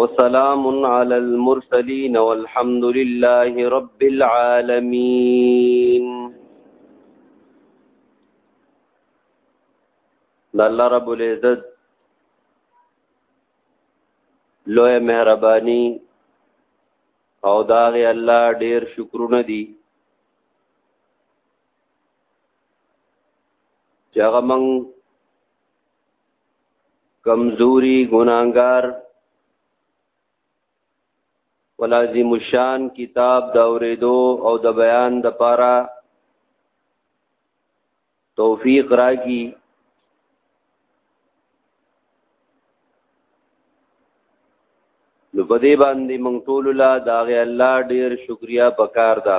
وسلام على المرسلين والحمد لله رب العالمين د الله رب العزت لوی مهرباني او داغه الله ډیر شکرونه دي چې هغه موږ کمزوري ګناګار ولازم شان کتاب دا اوریدو او د بیان د پاره توفیق راکی نو په دې باندې مونږ ټول لا دا غي الله ډیر شکریا پکار ده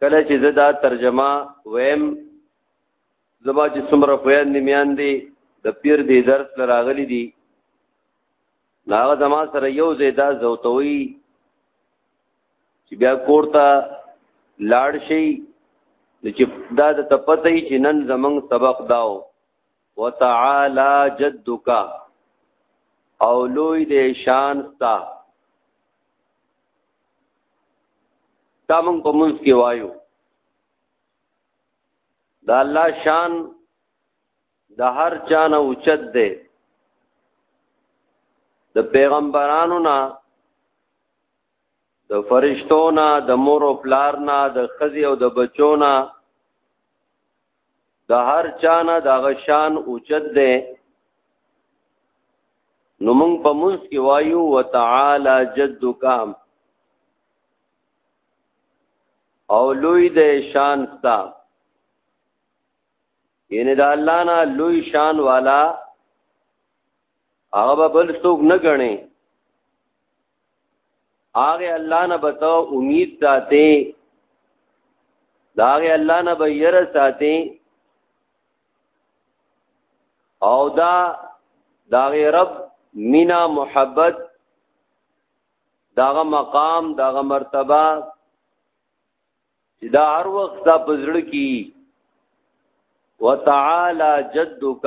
کله چې زه دا ترجمه ویم زما چې څومره خویان دي میان دي د پیر دی درس لراغلی دي ناغه زما سره یو زیدا زوتوي چې بیا کوړتا لاړ شي چې دا د تپته چې نن زمنګ سبق داو وتعالى جدک او لوی دې شان ستا دا موږ په منځ کې وایو دا الله شان د هر چا نه اوچت دی د پیغمبرانو نه د فرشتو نه د مور او پلار نه د خزي او د بچو نه د هر چانه د غشان اوچت ده نو موږ په موږ کې وایو وتعالى جدك او لوی د شان ستا یعنی د الله نه لوی شان والا هغه بل څوک نه غني هغه الله نه بته امید ساتي دا هغه الله نه به ير ساتي او دا دا رب مینا محبت داغه مقام داغه مرتبه چې دا هر وخت دا پزړ کی وتعالى جدک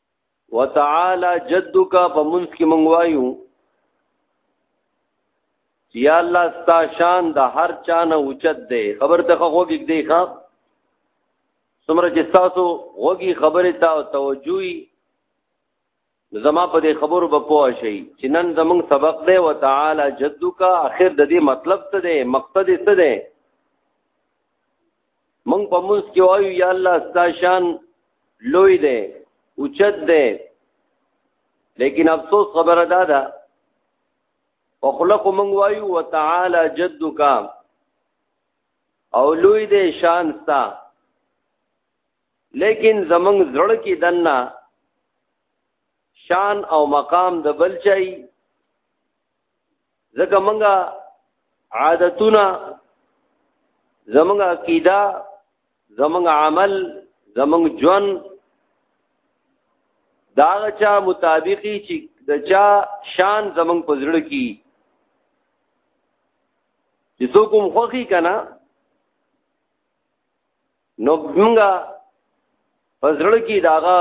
وتعالى جدك په منځ کې مونږ وایو یا الله ستا شان د هر چا نه اوچت دی خبر ته خوږی دی ښا څومره چې تاسو وږي خبره تا او توجهي زما په دې خبرو به پوه شي چې نن زمونږ سبق دی او تعالی جدو کا اخر د دې مطلب څه دی مقصد څه دی مونږ په موږ کې وایو یا الله ستا شان لوی دی اوچت دی لیکن افسوس خبره دا ده په خوله خو مونږ وایو وتعالی جدک او لوی دی شان ستا لیکن زمونږ زړه کې دنه شان او مقام د بل چای ځکه مونږه عادتونه زمونږ عقیده زمونږ عمل زمونږ ژوند دا چا مطابقي چې د چا شان زمونږ په زړه کې چې څوک هم خوخي کنا نو موږ پزړه کې داغه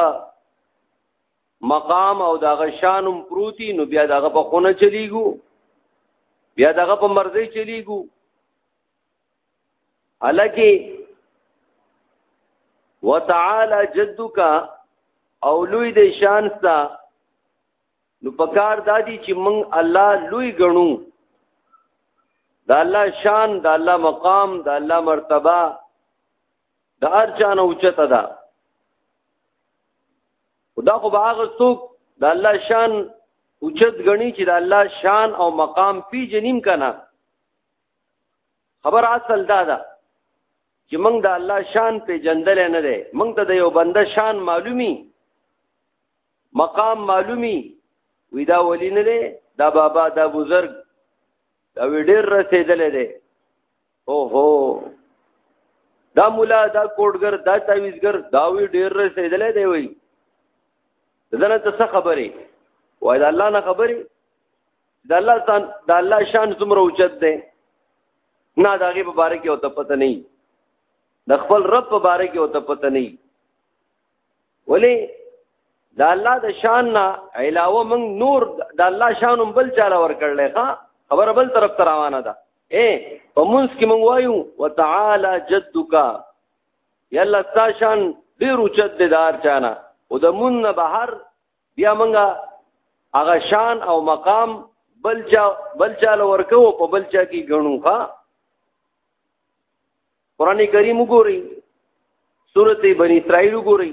مقام او دغه شانم پروتي نو بیا دغه په خونه چلیګو بیا دغه په مرزي چلیګو حالکه وتعالى جدك او لوی د شان ستا نو پکار دادی چې مونږ الله لوی ګڼو د الله شان د الله مقام د الله مرتبه د هر چا نه اوچته ده خدا خو به هغه څوک د الله شان اوچت غني چې د الله شان او مقام پی جنیم کنا خبر اصل دا ده چې موږ د الله شان په جندل نه ده موږ ته د یو بنده شان معلومي مقام معلومي وی دا ولی نه ده دا بابا دا بزرگ دا وی ډیر رسیدلې ده او هو دا مولا دا کوډګر دا تعویزګر دا وی ډیر رسیدلې دی وی دنه ته څه خبرې وای دا الله نه خبرې دا الله ځان دا الله شان څومره اوچت دی نه دا غي مبارک او ته پته نه د خپل رب مبارک او ته پته نه ولی دا الله د شان نه علاوه موږ نور دا الله شان بل چاله ور کړلې ها خبر بل طرف تراوانه ده اے په مونږ کې مونږ وایو وتعالى جدك یا الله تاشان ډیر اوچت دي دار چانا او د مون نه بهر بیا مونږه هغه شان او مقام بلچا بلچا لور کو په بلچا کې غنو ها قران کریم وګورئ سورته بنی اسرائیل وګورئ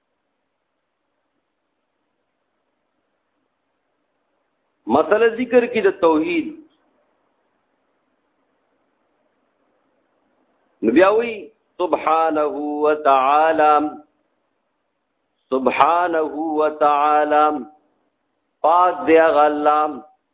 مسله ذکر کی د توحید نبیاوی سبحانه وتعالى سبحانه وتعالى پاک دی غلام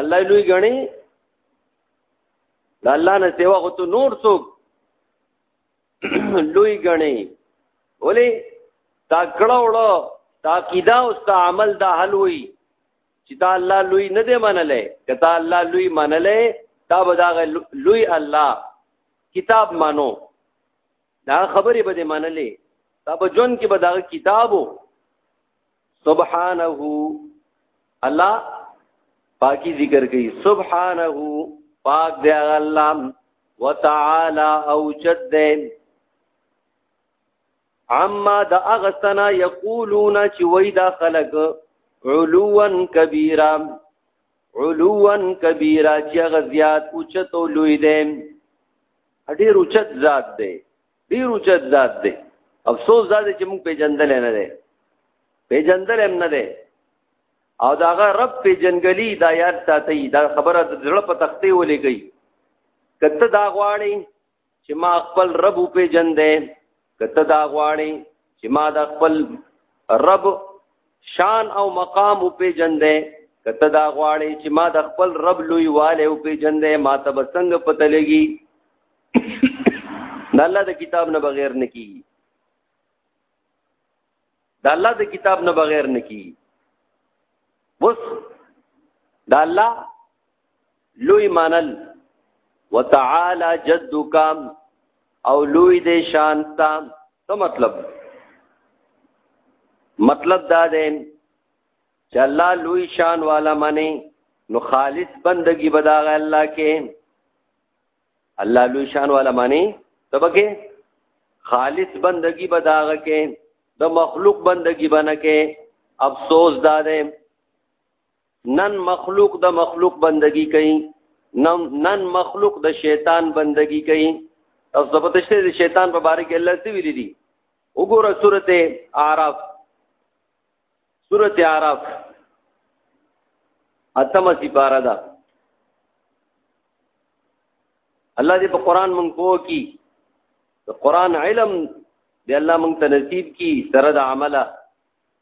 الله لوی غني د الله نه سیوا خو ته نور څوک لوی غني ولې تا کړه وړه تا قیدا او تا عمل دا حل وي چې تا الله لوی نه دی منلې کته الله لوی منلې تا به دا لوی الله کتاب مانو دا خبرې به دې منلې دا به جون کې به دا کتابو سبحانه الله پاکي ذکر کوي سبحانه پاک دی الله وتعالى او جد عما دا اغسنا یقولون چې وای دا خلق علوا کبیرا علوا کبیرا چې غزيات او چتو لوی دي ډیر اوچت ذات دی ډیر اوچت ذات دی افسوس دا دی چې موږ پیجندل نه دی پیجندل هم نه دی او داغه رب پیجنګلی دا یاد ساتي دا خبره د زړه په تختې ولې گئی کته دا غواړي چې ما خپل رب پیجندې کته دا غواړي چې ما د خپل رب شان او مقام او پیجندې کته دا غواړي چې ما د خپل رب لوی والي او پیجندې ما ته بسنګ پته لګي د الله د کتاب نه بغیر نه کی د الله د کتاب نه بغیر نه کی بس د الله لوی منل وتعالى جدك او لوی دې شان تا څه مطلب مطلب دا دی چې الله لوی شان والا منی نو خالص بندگی بداغه الله کې الله لوی شان والا منی تبکه خالص بندگی بداغه کې د مخلوق بندگی بنه کې افسوس دا دی نن مخلوق د مخلوق بندگی کوي نن مخلوق د شیطان بندگی کوي او زبردست د شیطان په باره کې الله څه ویل دي وګوره سورته اعراف سورته اعراف اتمه سپاره ده الله دې په قران مونږ پوه کی د قران علم دې الله مونږ ته نصیب کی سره د عمله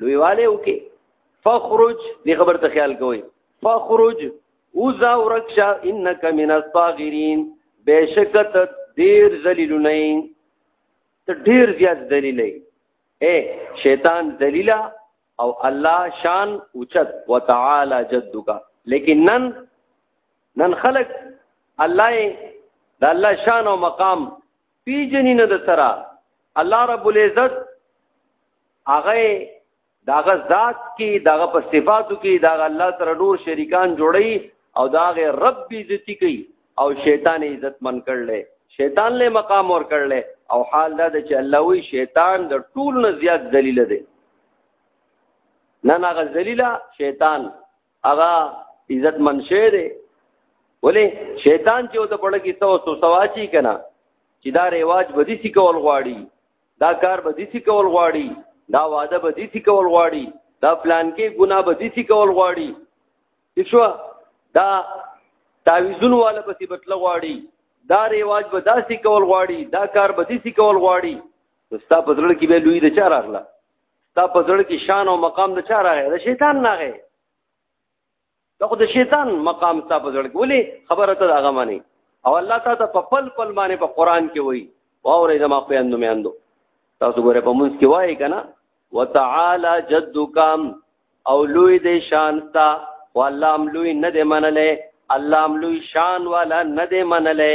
لویواله وکي فخرج دې خبر ته خیال کوي فخرج اوزا ورکشا انک من الصاغرین بشکت ډیر ذلیل نه ته ډیر زیات ذلیل اے شیطان ذلیلا او الله شان اوچت وتعالى جدک لیکن نن نن خلق الله د الله شان او مقام پیجنی نه د سره الله رب العزت هغه داغه ذات کې داغه په صفاتو کې داغه الله سره ډور شریکان جوړي او داغه رب عزت کوي او شیطان عزت من کړل شیطان له مقام ور کړل او حال دا چې الله وی شیطان د ټول نه زیات ذلیل دی نه نه غ ذلیلا شیطان هغه عزت منشه دی ولی شیطان چې د پړه کې تو سو سواچی کنا چې دا ریواج بدی سی کول غواړي دا کار بدی سی کول غواړي دا واده بدی سی کول غواړي دا پلان کې ګنا بدی سی کول غواړي شو دا تعویذون والا پسې بتل غواړي دا ریواج به داسې کول غواړي دا کار به داسې کول غواړي نو ستا په زړه کې به لوی د چا راغله ستا په زړه کې شان او مقام د چا راغی د شیطان نه غي دا خو د شیطان مقام تا په ځړ ګولې خبره ته هغه معنی او الله تعالی ته په پل پل باندې په قران کې وایي واورې زما په اندو مې اندو تاسو ګوره په مونږ کې وایي کنه وتعالى جدك او لوی دې شان تا والله ام لوی نه دې منلې الله ام لوی شان والا نه دې منلې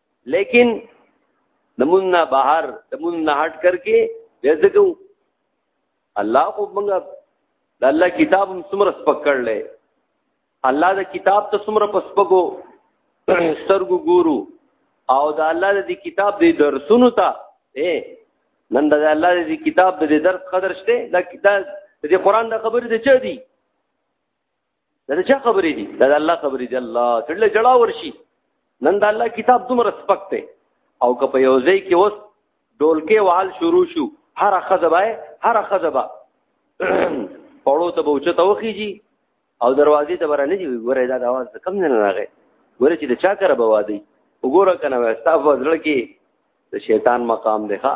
لیکن د مونږ نه بهر د مونږ نه هټ کر کې بیا څه کوو الله خو مونږ د الله کتاب هم څومره سپک کړل الله د کتاب ته څومره پسپګو سترګو ګورو او د الله د کتاب د درسونو ته اے نن د الله د کتاب د درس قدر شته د کتاب د قران د خبرې د چا دي دا چا خبرې دي دا الله خبرې دي الله ټول جړا ورشي نن دا الله کتاب دومره سپک دی او که په یو ځای کې اوس ډولکې وحل شروع شو هر خزبه هر خزبه پړو ته بوچه ته وخیږي او دروازې ته برنه دی ګوره دا د आवाज کم نه راغی ګوره چې د چا کر به وادي وګوره کنه وستا په ځړ کې د شیطان مقام دی ښا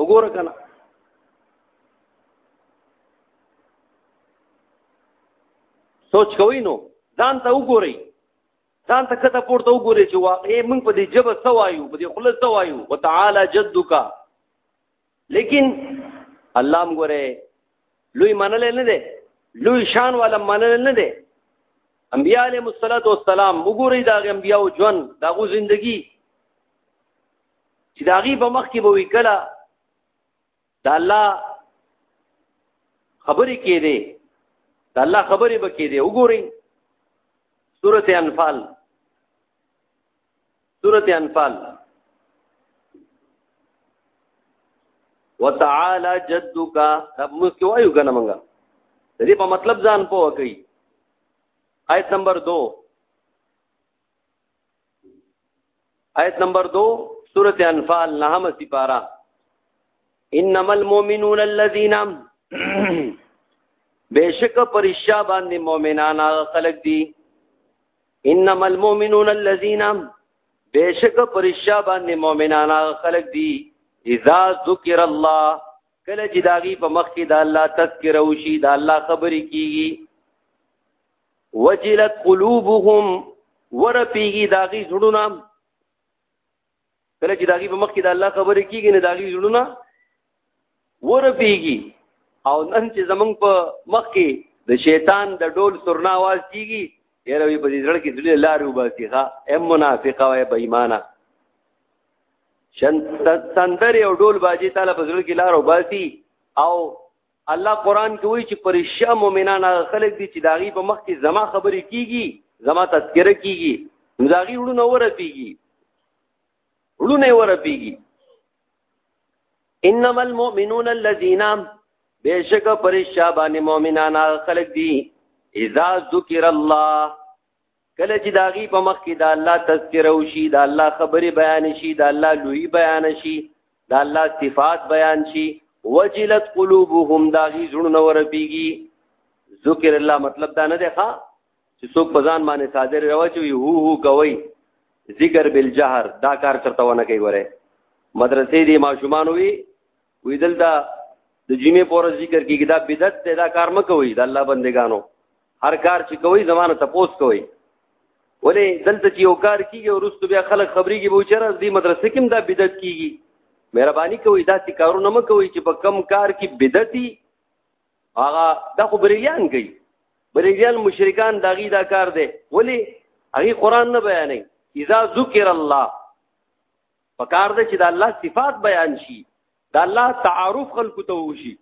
وګوره کنه سوچ کوئ نو ځان ته وګورئ ځان ته کته پورته وګورئ چې واقعي موږ په دې جبه سوایو په دې خلص سوایو وتعالى جدک لیکن الله موږ ګوره لوی منل نه دی لوی شان والا منل نه دی انبیاء علیهم الصلوۃ والسلام وګورئ دا انبیاء ژوند دا غو ژوندۍ چې دا غي په مخ کې به وکړه دا الله خبرې کې دي دا الله خبرې به کې دي وګورئ سورته انفال سورته انفال وتعالى جدك رب موږ کې وایو کنه مونږه د دې په مطلب ځان پوه کوي آیت نمبر 2 آیت نمبر 2 سورۃ انفال نهم سپارہ انما المؤمنون الذين بیشک پرشا باندې مؤمنان هغه خلق دي انما المؤمنون الذين بیشک پرشا باندې مؤمنان هغه خلق دي اذا ذکر الله کله چې داغي په مخ کې د الله تذکر او شي د الله خبرې کیږي وجلت قلوبهم ورپیږي داغي زړونه کله چې داغي په مخ کې د الله خبرې کیږي نه داغي زړونه ورپیږي او نن چې زمنګ په مخ کې د شیطان د ډول سرنا आवाज کیږي یره وی په دې ځړ کې دلې لارو باسي ها ایم منافقه وای بې ایمانه شن سندر او ډول باجی تعالی په ځړ کې لارو باسي او الله قران کې وایي چې پرشا مؤمنان هغه خلک دي چې داغي په مخ کې زما خبرې کیږي زما تذکره کیږي داغي وړونه ورپیږي وړونه ورپیږي انما المؤمنون الذين بشک پرشا باندې مؤمنان هغه خلک دي اذا ذکر الله کله چې دا غي په مخ کې دا الله تذکره وشي دا الله خبري بیان شي دا الله لوی بیان شي دا الله صفات بیان شي وجلت قلوبهم دا غي زړونه ورپیږي ذکر الله مطلب دا نه دی ښا چې څوک په ځان باندې صادر راوچوي هو هو کوي ذکر بالجهر دا کار چرته ونه کوي وره مدرسې دي ماشومان وي وی دلته د جمعې پور ذکر کیږي دا بدعت دی دا کار مکوئ د الله بندگانو هر کار چې کوي زمانه تپوس کوي ولې دلته چې یو کار کیږي او رستو بیا خلک خبرې کې بوچره دې مدرسې کې دا بدعت کیږي مهرباني کوي دا چې کارونه مکوئ چې په کم کار کې بدعتي هغه د خبريان کوي بریلیان مشرکان داغي دا کار دی ولی هغه قران نه بیانې اذا ذکر الله په کار ده چې د الله صفات بیان شي د الله تعارف خلکو ته وشي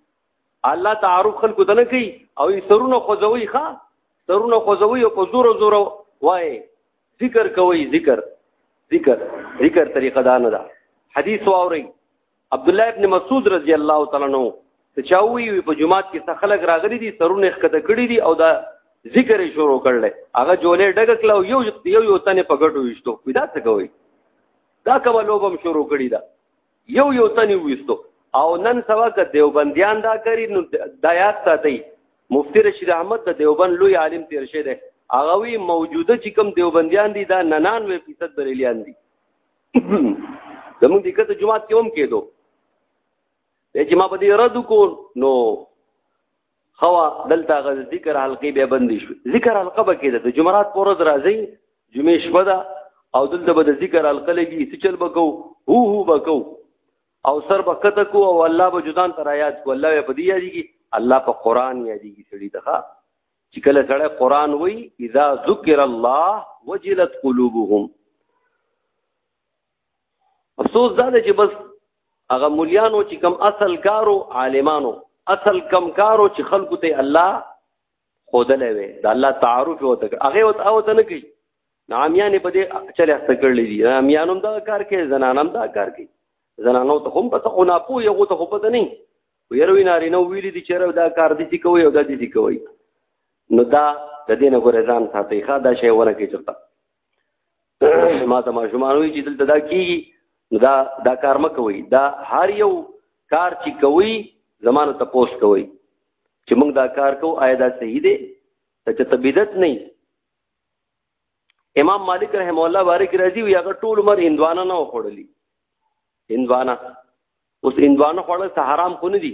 الله تعارف خلکو ته نه کوي او یې سرونه خوځوي ښا سرونه خوځوي او په زور زور وای ذکر کوي ذکر ذکر ذکر طریقه دا نه ده حدیث واوري عبد الله ابن مسعود رضی الله تعالی عنہ ته چاوي په جمعات کې څه خلک راغلي دي سرونه ښکته کړی دي او دا ذکر شروع کړل هغه جولې ډګ کلو یو یو یو تنه پګټو وشتو پیدا څه کوي دا کومه لوبم شروع کړی دا یو یو تنه وشتو او نن سوا ک دیوبندیان دا کوي نو دایات ساتي مفتی رشید احمد د دیوبند لوی عالم تیر شه ده هغه وی موجوده چې کوم دیوبندیان دي دا ننان وې فیصد بریلیان دي زمونږ د کته جمعات کې هم کېدو چې ما په دې رد کو نو خوا دلته غ ذکر حلقې بیا بندې شو ذکر حلقه به کېده د جمعات پر ورځ راځي جمعې شپه ده او دلته به د ذکر حلقه لګي څه چل بکو هو هو بکو او سر به کته کو او الله به جدان تر آیات کو الله به دې یادېږي الله په قران یادېږي سړي ته چې کله سره قران وای اذا ذکر الله وجلت قلوبهم افسوس دا چې بس هغه مليانو چې کم اصل کارو عالمانو اصل کم کارو چې خلکو ته الله خودلې وي دا الله تعارف وته هغه وته او ته نه کوي نامیان په دې چلې هڅه کړلې دي نامیانم دا کار کوي زنانم دا کار کوي زنانو ته هم پته او نه پوي هغه ته هم پته نه ويروي نارینه ویلي دي چې دا کار دي چې کوي او دا دي چې کوي نو دا د دې نه غوړې ځان ساتي ښا دا شی ونه کوي چرته ما ته ما شومانوي چې دلته دا کیږي نو دا دا کار م کوي دا هر یو کار چې کوي زمانه ته پوس کوي چې موږ دا کار کوو آیا دا صحیح دی چې تبیدت نه امام مالک رحم الله بارک راضي وي هغه ټول عمر هندوانا نه وخوړلی هندوانا اوس اندوانه خوړل ته حرام خو نه دي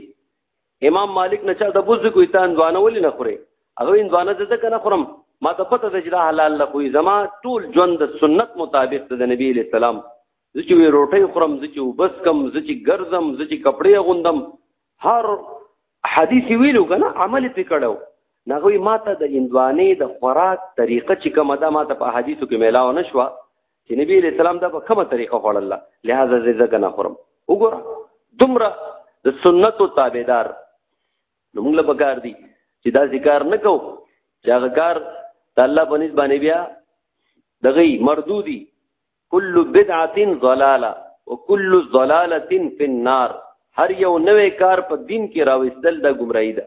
امام مالک نه چا د بوز کوی ته اندوانه ولې نه خوري هغه اندوانه ته ځکه نه خورم ما ته پته ده چې دا حلال نه خوې زما ټول ژوند د سنت مطابق د نبی علیہ السلام زه چې روټۍ خورم زه چې وبس کم زه چې ګرځم زه چې کپڑے غوندم هر حدیث ویلو کنه عمل پې کړو نغوی ماته د اندوانې د خوراک طریقه چې کومه ده ماته په حدیثو کې میلاو نشوه چې نبی علیہ السلام دا په کومه طریقه خوړل لہذا زه ځکه نه خورم وګوره دومره د سنتو تابعدار نو موږ له پکار دي چې دا ذکر نه کو چې هغه کار د الله په نسبت باندې بیا دغه مردودي کل بدعه ضلاله وکل ضلاله فی النار هر یو نوې کار په دین کې راوستل د گمراهی ده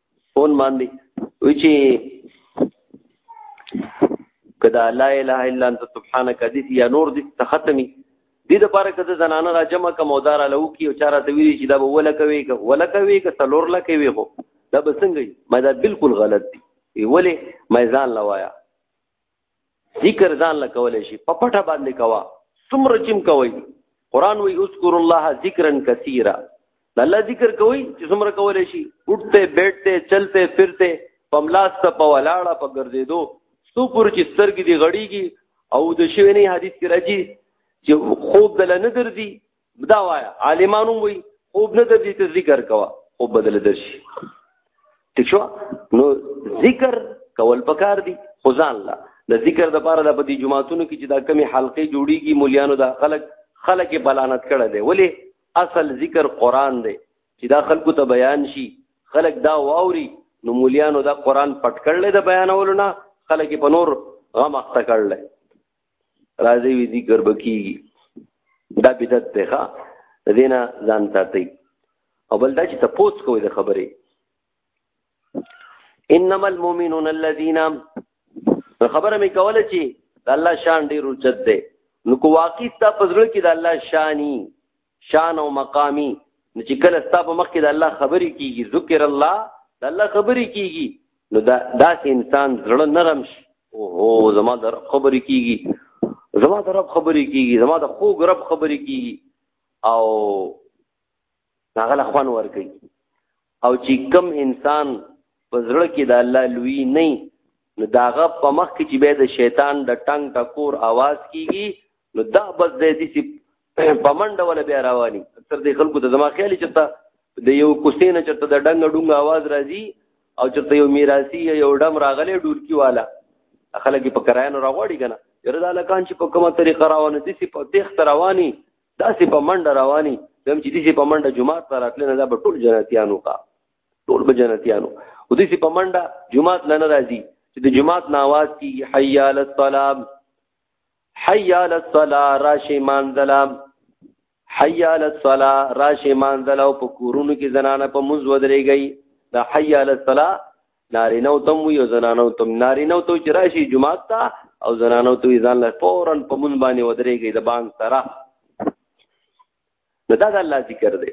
فون باندې وی چې کدا لا اله الا انت سبحانك دې یا نور دې تختمي دې د پاره کده زنانه را جمع کوم او دار له کی او چاره ته ویری چې دا به ولا کوي که ولا کوي که تلور لا کوي خو دا به څنګه ما دا بالکل غلط دی ولی ما ځان لوایا ذکر ځان له کولای شي په پټه باندې کوا څومره چم کوي قران وی اذكر الله ذکرا کثیرا الله ذکر کوي چې څومره کولای شي اٹھته بیٹھته چلته پھرته پملاس ته په ولاړه په ګرځېدو څو پر چې سترګې دی غړیږي او د شوی نه حدیث کې راځي چې خوب دل نه درځي دا وایا عالمانو وی خوب نه د دې ته ذکر کوا خوب بدل درشي ٹھیک شو نو ذکر کول پکار دي خو ځان لا د ذکر د پاره د بدی جمعاتونو کې چې دا کمی حلقې جوړیږي مولیانو دا خلک خلک بلانت کړه دی ولی اصل ذکر قران دی چې دا خلکو ته بیان شي خلک دا واوري نو مولیانو دا قران پټ کړل د بیانولو نه خلک په نور غم اخته کړل راځي وی ذکر بکیږي دا بدعت دی ښا دینه ځان ساتي او بل دا چې تپوس کوي د خبرې انما المؤمنون الذين خبره مې کوله چې د الله شان ډیر اوچت دی نو کو واقعي تا پزړه کې د الله شانی شان او مقامی نو چې کله ستا په مخ کې د الله خبرې کیږي ذکر الله د الله خبرې کیږي نو دا داسې انسان زړه نرم شي اوهو زما د رب خبرې کیږي زما د رب خبرې کیږي زما د خوږ رب خبرې کیږي او هغه له خوان ور کوي او چې کم انسان په زړه کې د الله لوی نه نو داغه په مخ کې چې به د شیطان د ټنګ ټکور आवाज کیږي نو دا بس د دې په منډه ولا بیا رواني اکثر د خلکو ته زما خیال چرته د یو کوسې نه چرته د ډنګ ډنګ आवाज راځي او چرته یو میراثي یو ډم راغلی ډورکی والا خلک په کراینو راغوړي کنه یره دا لکان چې په کومه طریقه روانه دي چې په تخت رواني داسې په منډه رواني زم چې دې په منډه جمعه ته راتل نه دا به ټول جنتیانو کا ټول به جنتیانو او دې په منډه جمعه لنه راځي چې د جمعه نواز کی حی علی السلام حي على الصلاه راشي مانځلا حي على الصلاه راشي مانځلا او په کورونو کې زنانه په منځ ودرېږي دا حي على الصلاه نارینه او تم یو زنانه او تم نارینه او تو چې راشي جمعه تا او زنانه او تو ځان له فورن په منځ باندې ودرېږي د بان سره دا د الله ذکر دی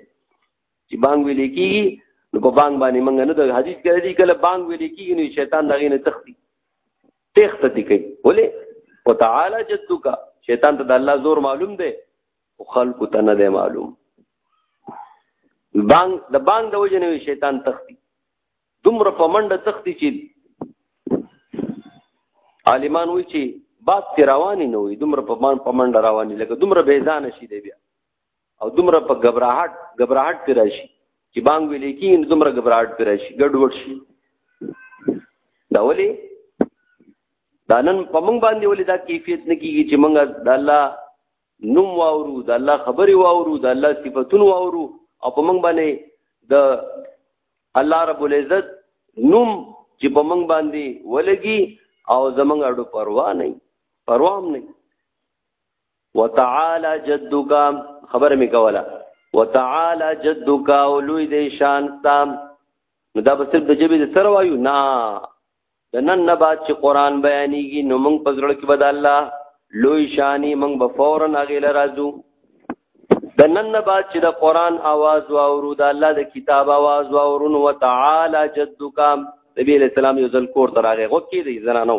چې بانګ ویل کیږي نو په بانګ باندې مونږ نه د حدیث کې دی کله بانګ ویل کیږي نو شیطان دغه نه تختی تخت دی کوي ولې وتعالى جدک شیطان ته د الله زور معلوم دی او خلق ته نه دی معلوم بانګ د بانګ د وجه نه شیطان تختی دومره په منډه تختی چې عالمان وی چې باد تی رواني نه وي دومره په مان په منډه رواني لکه دومره بې ځان شي دی بیا او دومره په غبرهټ غبرهټ کې راشي چې بانګ ویل کې دومره غبرهټ کې راشي ګډوډ شي دا ولي دا نن په موږ باندې ولې دا کیفیت نه کیږي چې موږ د الله نوم واورو د الله خبرې واورو د الله صفاتونه واورو او په موږ باندې د الله رب العزت نوم چې په موږ باندې ولګي او زمونږ اړو پروا نه پروا هم نه وتعالى جدك خبر می کوله وتعالى جدك اولوی دی شان تام نو دا به صرف د جبې د سره وایو نه د نن نه بعد چې قران بیانېږي نو موږ په زړه کې بد الله لوی شانی موږ به فورا هغه لرازو د نن نه بعد چې د قران आवाज واورو د الله د کتاب आवाज واورو نو تعالی جدک نبی علیہ السلام یو ځل کور تر هغه غوکی دی زنانو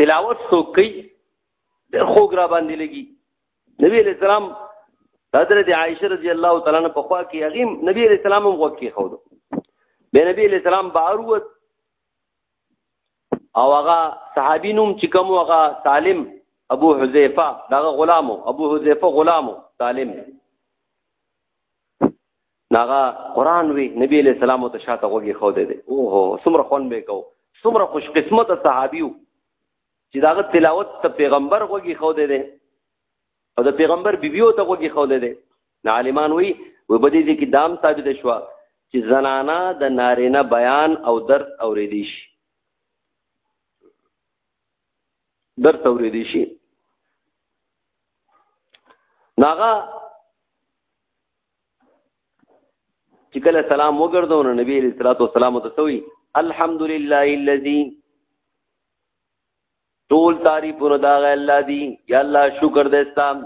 تلاوت څوک کوي ډېر خوږ را باندې لګي نبی علیہ السلام حضرت عائشه رضی الله تعالی عنها په خوا کې هغه نبی علیہ السلام هم وکي خو دو به نبی علیہ السلام باروت او هغه صحابي نوم چې کوم هغه سالم ابو حذیفه دا غلامو ابو حذیفه غلامو سالم ناغه قران وی نبی علیہ السلام ته شاته غوږی خو دې او هو سمره خون به کو سمره خوش قسمت صحابیو چې داغه تلاوت ته پیغمبر غوږی خو دې او د پیغمبر بیبیو ته غوږی خو دې نه عالمان وی و بدی دې کې دام ثابت شو چې زنانا د نارینه بیان او درس اوریدي شي درس اوریدي شي ناغه چې کله سلام وګرځو نو نبی علیہ الصلوۃ والسلام ته سوی الحمدلله الذی ټول تعریفونه دا غ الله دی یا الله شکر دې ستام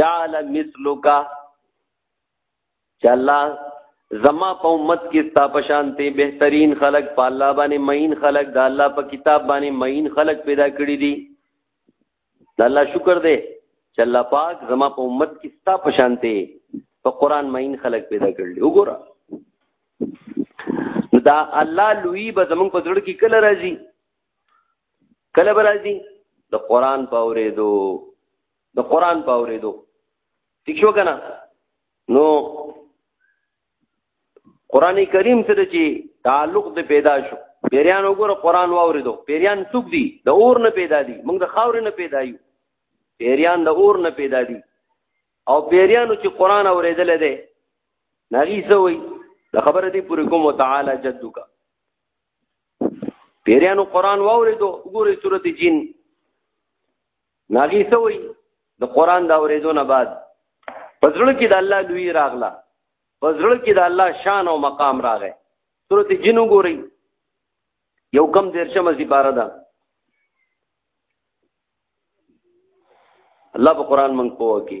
جعل مثلک چې الله زما په امت کې ستا په شانته بهترین خلق په الله باندې مین خلق د الله په کتاب باندې مین خلق پیدا کړی دي دا الله شکر دی چې الله پاک زما په امت کې ستا په شانته په قران مین خلق پیدا کړل وګوره دا الله لوی به زمونږ په زړه کې کله راځي کله به راځي د قران په اورېدو د قران په اورېدو ٹھیک شو کنه نو قران کریم سره چې تعلق د پیدا شو پیریان وګوره قران واوریدو پیریان څوک دي د اور نه پیدا دي موږ د خاور نه پیدا یو پیریان د اور نه پیدا دي او پیریانو چې قران اوریدل دي نغی سوی د خبره دی پوری کوم تعالی جدو کا پیریانو قران واوریدو وګوره سورته جن ناغي سوي د قران دا ورېدو نه بعد پزړه کې د الله دوی راغلا پزړه کې د الله شان او مقام راغې سورته جن وګورئ یو کم دیرشمه سپاره ده الله په قران مونږ پوه کې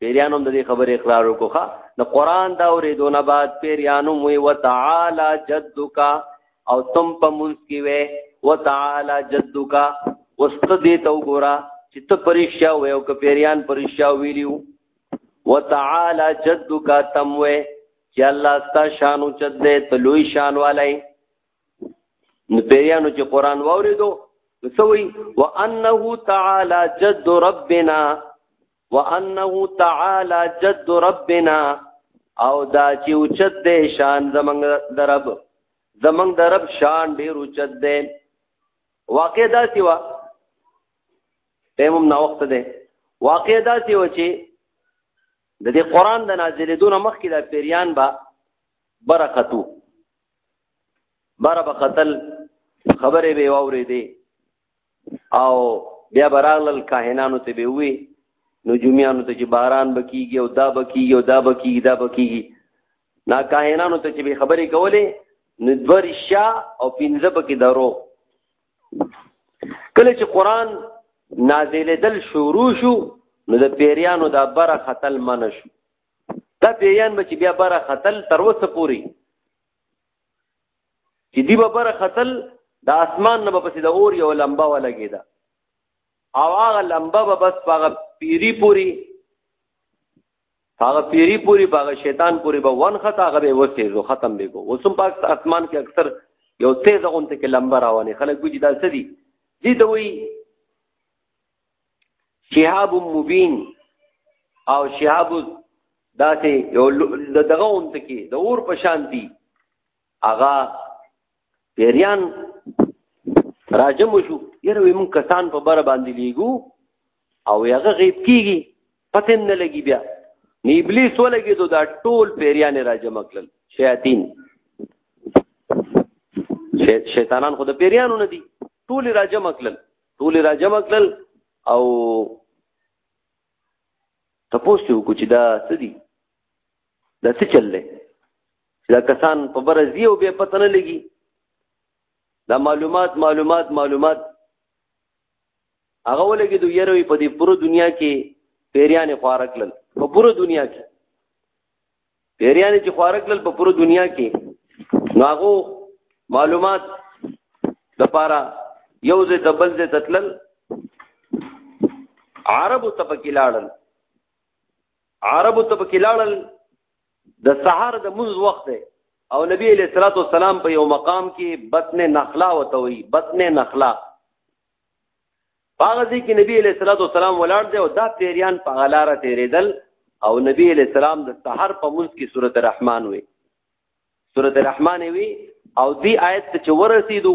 پیریان هم د دې خبرې اقرار وکړه د قران دا اوریدو نه بعد پیریان هم وی وتعالى جدک او تم په مونږ کې وی وتعالى جدک وست دې ته وګوره چې ته پرشا وې او که پیریان پرشا ویلیو وتعالى جدک تم وې چې الله ستا شان او چد دې ته لوی شان والای نو پیریانو چې قران واوریدو نو سوی وانه تعالی جد ربنا وانه تعالی جد ربنا او دا چې اوچت دی شان زمنګ درب زمنګ درب شان ډیر اوچت دی واقع دا سی وا تیمم نا وخت دی واقع دا سی و چې د دې قران د نازلې دون مخ کې د پیریان با برکتو بر بقتل خبرې به واورې دي او بیا براغلل کاهنانو ته به وی نجومیانو ته چې باران بکیږي او دا بکیږي او دا بکیږي دا بکیږي نا کاهنانو ته چې به خبرې کولې نو دوه رشا او پنځه پکې درو کله چې قران نازل دل شروع شو نو د پیریانو دا بره خطل من شو دا پیریان به چې بیا بره خطل تر وسه پوری چې دی به بره قتل د اسمان نه به پسې د اور یو لمبه ولګې ده او هغه لمبه به بس پاغه پیری پوری هغه پیری پوری پاغه شیطان پوری به ون خطا هغه به وسېزو ختم به کو اوسم پاک اسمان کې اکثر یو تیز غونته کې لمبه راوانه خلک ګوجی دا سدي دي ته وی شهاب مبین او شهاب داسې یو دغه اونته کې د اور په شانتی هغه پیریان راجم شو یره وی مون کسان په بر باندې لیګو او هغه غیب کیږي پته نه لګي بیا نی ابلیس ولګي دو دا ټول پیریان راجم کړل شیاطین شیطانان خود پیریانو نه دي ټول راجم کړل ټول راجم کړل او تپوس یو کو چې دا څه دي دا څه چل دی دا کسان په بره ځي او بیا پته نه لګي دا معلومات معلومات معلومات هغه ولګي دوی یروي په دې پوره دنیا کې پیریان خوارک لل په پوره دنیا کې پیریان چې خوارک لل په پوره دنیا کې نو هغه معلومات د پاره یو ځای د بل ځای تتلل عربو ته پکې لاړل عربو ته پکې لاړل د سحر د منځ وخت دی او نبی علیہ الصلوۃ والسلام په یو مقام کې بطن نخلا وتوي بطن نخلا هغه ځکه چې نبی علیہ الصلوۃ والسلام ولاړ دی او دا پیریان په غلاره تیرېدل او نبی علیہ السلام د سحر په منځ کې سورۃ الرحمن وی سورۃ الرحمن وی او دی آیت چې ورسېدو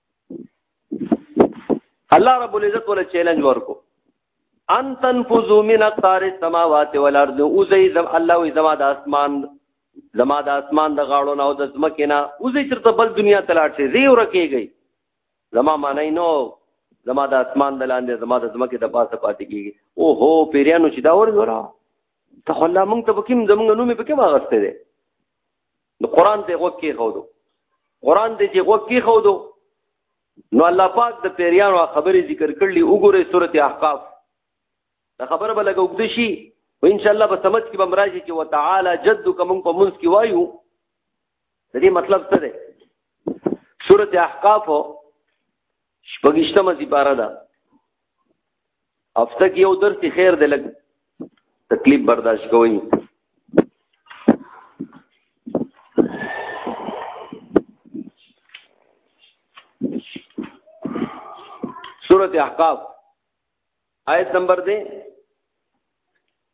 الله رب العزت ول چیلنج ورکو ان تنفذو من اقطار السماوات والارض او زي زم الله وي زما د اسمان زما د اسمان د غاړو نه او د زمکه نه او زي چرته بل دنیا تلاړ شي زي ورکیږي زما معنی نو زما د اسمان د لاندې زما د زمکه د پاسه پاتې کیږي او هو پیرانو چې دا ورغورا ته خلا مونږ ته پکې زمونږ نومې پکې واغسته دي نو قران ته غوږ کې خودو قران ته چې غوږ کې خودو نو الله پاک د پیریانو خبرې ذکر کړلې وګوره سورته احقاف دا خبره به لګو د شي و ان شاء الله به سمج کې بم راځي چې وتعالى جدك من په منځ کې وایو د دې مطلب څه دی سورته احقاف شپږشتمه سپاره ده هفته کې یو درس خیر دی لګ تکلیف برداشت کوئ سورت احقاف آیت نمبر دے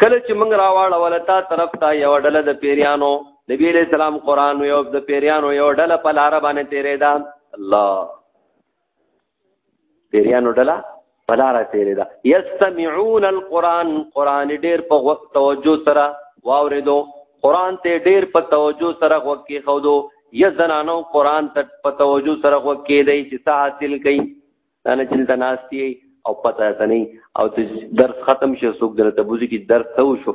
کله چې موږ راواړه ولتا طرف ته یو ډله د پیریانو نبی علیہ السلام قران یو د پیریانو یو ډله په لار باندې تیرې ده الله پیریانو ډله په لار تیرې ده یستمعون القران قران ډیر په وخت توجه سره واوریدو قران ته ډیر په توجه سره وخت کې خودو یا زنانو قران ته په توجه سره وخت کې دی چې څه حاصل کړي دا نه چې ته ناست یې او پته ته نه او ته درس ختم شو څوک درته بوزي کې درس ته وشو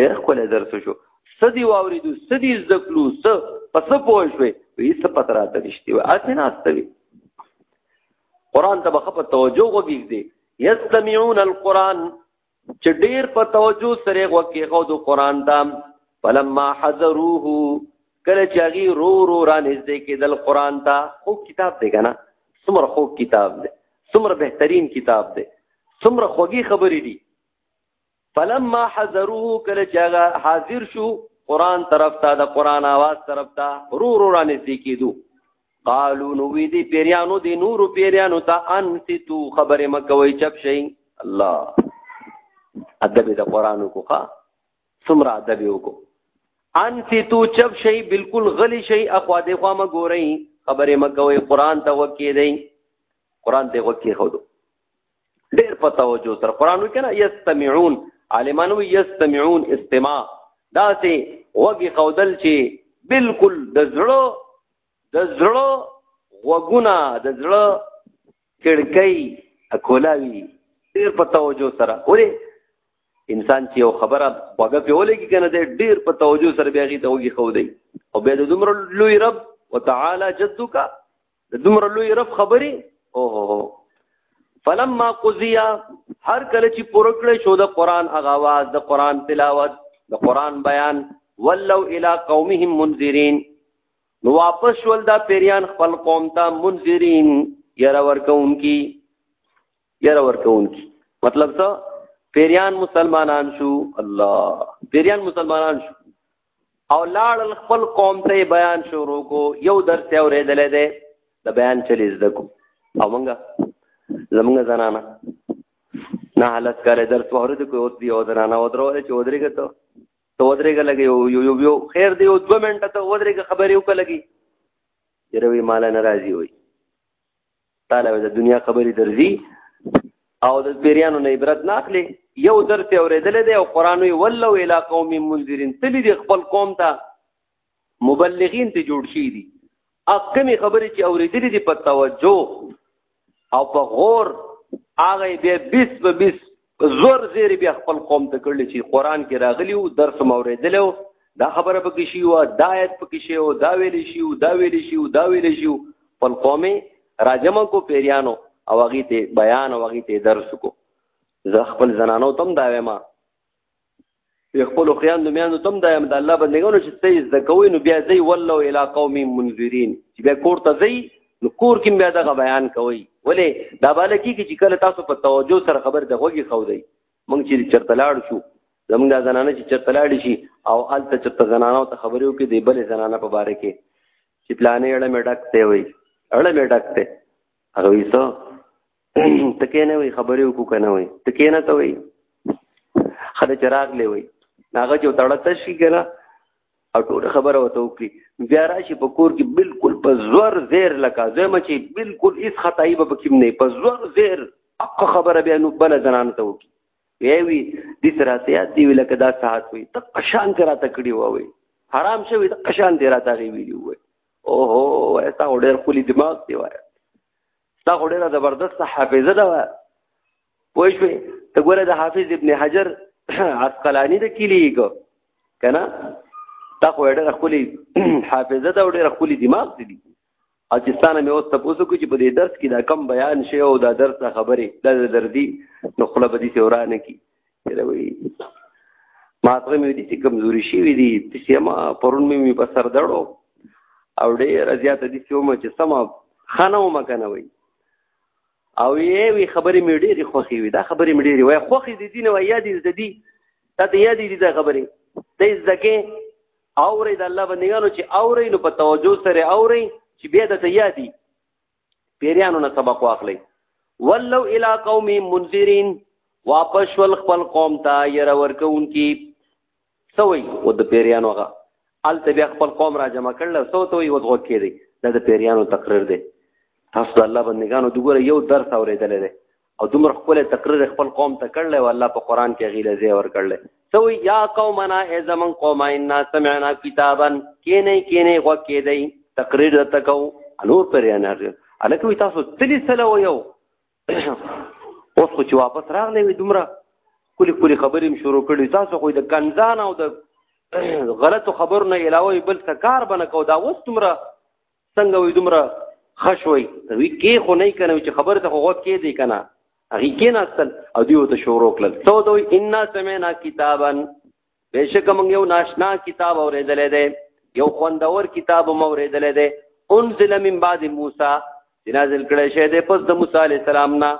ډېر ښکلی درس شو سدي واوریدو سدي زده کړو څه پس پوه شوې هیڅ پته راته نشتی و اته ناست وي قران ته بخپ توجه وګیږي یستمعون القران چې ډیر په توجه سره وکي خو د قران ته فلما حذروه کله چې هغه رو رو را نږدې کېدل قران ته خو کتاب دی کنه څومره خو کتاب دی څومره بهترین کتاب دی څومره خوږی خبرې دي فلما حذروه کله چې هغه حاضر شو قران طرف ته د قران आवाज طرف ته رو رو را نږدې کېدو قالو نو وی دی پیریانو دی نورو پیریانو ته انسیتو خبره مکوي چپ شي الله ادب د قران کو ښا سمرا ادب کو انسیتو چپ شي بالکل غلی شي اخوا دی خوا ما ګورئ خبره مکوي قران ته وکی دی قران ته وکی خو ډیر په توجه سره قران وی کنه یستمعون عالمان وی یستمعون استماع دا سي وګي خودل چې بالکل د زړه د زړه وګونه د زړه کړکۍ کولاوي ډیر په توجه سره اوري انسان چې یو خبره وګه په ولګي کنه د ډیر په توجه سره بیا غي ته وګي خو دی او به د دومره لوی رب وتعالى جدک د دومره لوی رب خبري او هو هو فلما قضیا هر کله چې پوره کړی شو د قران هغه आवाज د قران تلاوت د قران بیان ولو الی قومهم منذرین نو واپس شول دا پیریان خپل قوم ته منذرین یرا ورکون کی یرا ورکون کی مطلب څه پیریان مسلمانان شو الله پیریان مسلمانان شو او لاړل خپل قوم ته بیان شروع کو یو درس یې اورېدلې ده د بیان چلی زده کو او مونږه زمونږه زنانه نه حالت کاله درس اورېد کو اوس دی او زنانه ودرو چې ودرېګه ته ته ودرېګه لګي یو یو یو خیر دی او 2 منټه ته ودرېګه خبرې وکړه لګي یروي مال ناراضي وي تعالی د دنیا خبرې درځي او د پیریانو نه عبرت نه اخلي یو درته اورېدل دی او قران وی ولو الی قوم منذرین تلی دی خپل قوم ته مبلغین ته جوړ شي دي اقمی خبرې چې اورېدلې دي په توجه او په غور هغه به 20 په 20 زور زیر بیا خپل قوم ته کړل چې قران کې راغلی او درس موریدلو دا خبره پکې شی او دا آیت پکې شی او دا ویل شی او دا ویل شی او دا ویل شی خپل قوم راجم کو پیریانو او هغه ته بیان او هغه ته درس کو زه خپل زنانو تم دا وایم په خپل خويندو میانو تم دایم د الله بندګانو چې ته زده کوی نو بیا ځي والله الی قوم منذرین چې بیا کور ته ځي نو کور کې بیا دغه بیان کوي ولې دا بالکی کې چې کله تاسو په توجه سره خبر د غوږی خو دی مونږ چې چرته لاړ شو زمونږ د زنانه چې چرته لاړ شي او الته چرته زنانه ته خبرو کې دی بلې زنانه په باره کې چې پلانې اړه مې ډک دی وي اړه مې ډک دی هغه ویسو ته کې نه وي خبرې وکړو که نه وي ته کې نه ته وي خله چراغ لې وي هغه چې تړه تش کی کنه او ټول خبره وته وکړي بیا راشي په کور کې بالکل په زور زیر لکه زما چې بالکل هیڅ خدای به پکې نه په زور زیر اق خبره بیا نو بل زنان ته وکړي وی وی د سره سیات دی لکه دا ساعت وي ته قشان تر تکړی ووي حرام شوی ته قشان تر تغي ویلی وي اوهو ایسا ډېر خولي دماغ دی وای دا خو ډېره زبردست حافظه ده پوه شوې ته ګوره د حافظ ابن حجر عسقلاني د کلي کو که نه تا خو ډېره ښکلې حافظه ده او ډېره ښکلې دماغ دی او چې ستانه مې اوس تپوسو کوي چې په دې درس کې دا کم بیان شي او دا درس خبرې دا دردي نو خپله به دې ورانه کړي یلوي ما سره مې دي چې کمزوري شي وي دي چې ما پرون مې په سر دړو او ډېر زیات دي چې ما چې سم خانه ومه کنه وي او یې وی خبرې مې ډېری خوخي وي دا خبرې مې ډېری وای خوخي دي دي نه وای یادې دي دي دا ته یادې دي دا خبرې دې ځکه اورې د الله بندګانو چې اورې نو په توجه سره اورې چې بیا د ته یادې پیریانو نه سبق واخلي ولو الى قوم منذرين واپس ول خپل قوم ته ير ورکون کی سوي او د پیریانو غا ال ته بیا خپل قوم را جمع کړل سو ته وي وځو کې دي د پیریانو تقریر دی تاسو الله بندگانو دغه یو درس اوریدل دي او دومره خپل تقریر خپل قوم ته کړل او الله په قران کې غیله زی ور کړل سو یا قومنا ای زمن قوم ان سمعنا کتابا کینه کینه غو کې دی تقریر ته کو انور پر نه غیر الکه تاسو تلی سلو یو اوس خو چې واپس راغلی وي دومره کلی کلی خبرې هم شروع کړي تاسو خو د کنزان او د غلطو خبرو نه علاوه بل څه کار بنه کو دا اوس دومره څنګه وي دومره خش وي ته وی کې خو نه کنه چې خبر ته غوږ کې دی کنه هغه کې ناستل او دیو ته شروع کړل تو دوی ان سمعنا کتابا بشک موږ یو ناشنا کتاب اورېدلې ده یو خوندور کتاب مو اورېدلې ده انزل من بعد موسی نازل کړي شه ده پس د موسی عليه السلام نه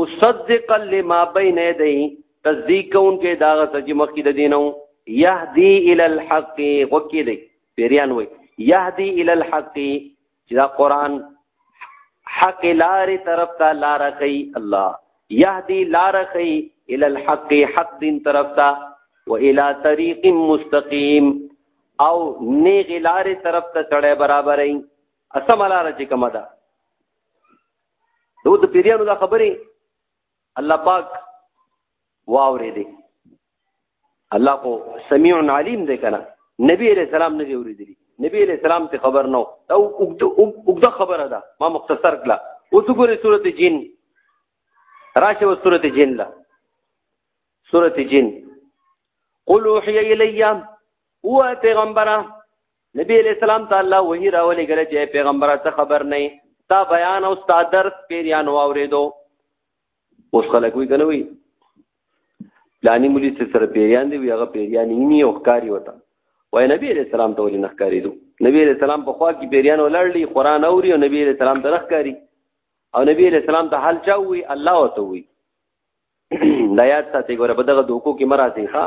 مصدقا لما بين يديه تصدیق کون کې دا غته چې مخکې د دینو يهدي الى الحق وکي دی پیریان وای يهدي الى الحق چې دا قران حق لار طرف ته لار کوي الله يهدي لار کوي الى الحق حق دین طرف ته والى طريق مستقيم او نیغ لار طرف ته سړی برابرې اسمه لار چې کومه ده دو د پیریانو دا خبرې الله پاک واورې دي الله کو سميع عليم دی کنه نبی عليه السلام نه دی اوریدلی نبی عليه السلام ته خبر نو دا وګړه خبره ده ما مختصر کړه اوس ګورې سورته جن راشه و سورته جن لا سورته جن قل اوحي الي هو پیغمبره نبی علیہ السلام ته الله وحی راولې غل چې پیغمبره ته خبر نه تا بیان او تا درس پیریان واوریدو اوس خلک وی کنه وی پلانی مولي سره پیریان دی وی هغه پیریان یې نه یو ښکاری وته وای نبی علیہ السلام ته ولې نخکاری دو نبی علیہ السلام په خوا کې پیریان ولړلی قران اوري او نبی علیہ السلام ته نخکاری او نبی علیہ السلام ته حال چا وی الله وته وی دا یاد ساتي ګوره په دغه دوکو کې مراتي ښا